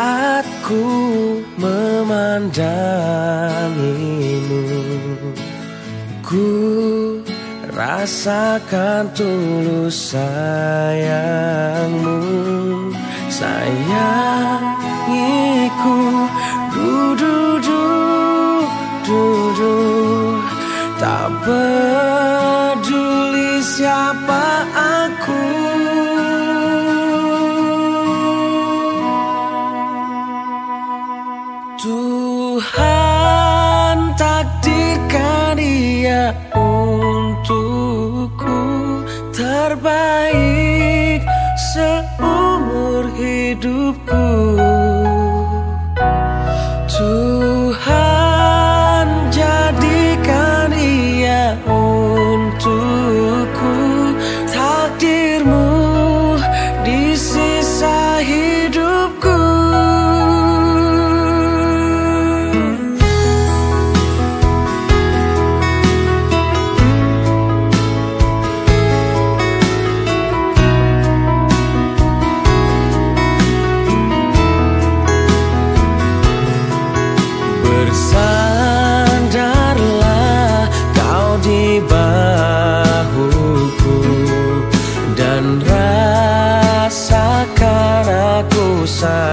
Saat memandangimu. Ku rasakan tulus sayangmu. Sayangiku du du du du du Tak peduli siapa aku Tuhan takdirkan dia untukku. Terbaik seumur hidupku Dan rasakan aku sayang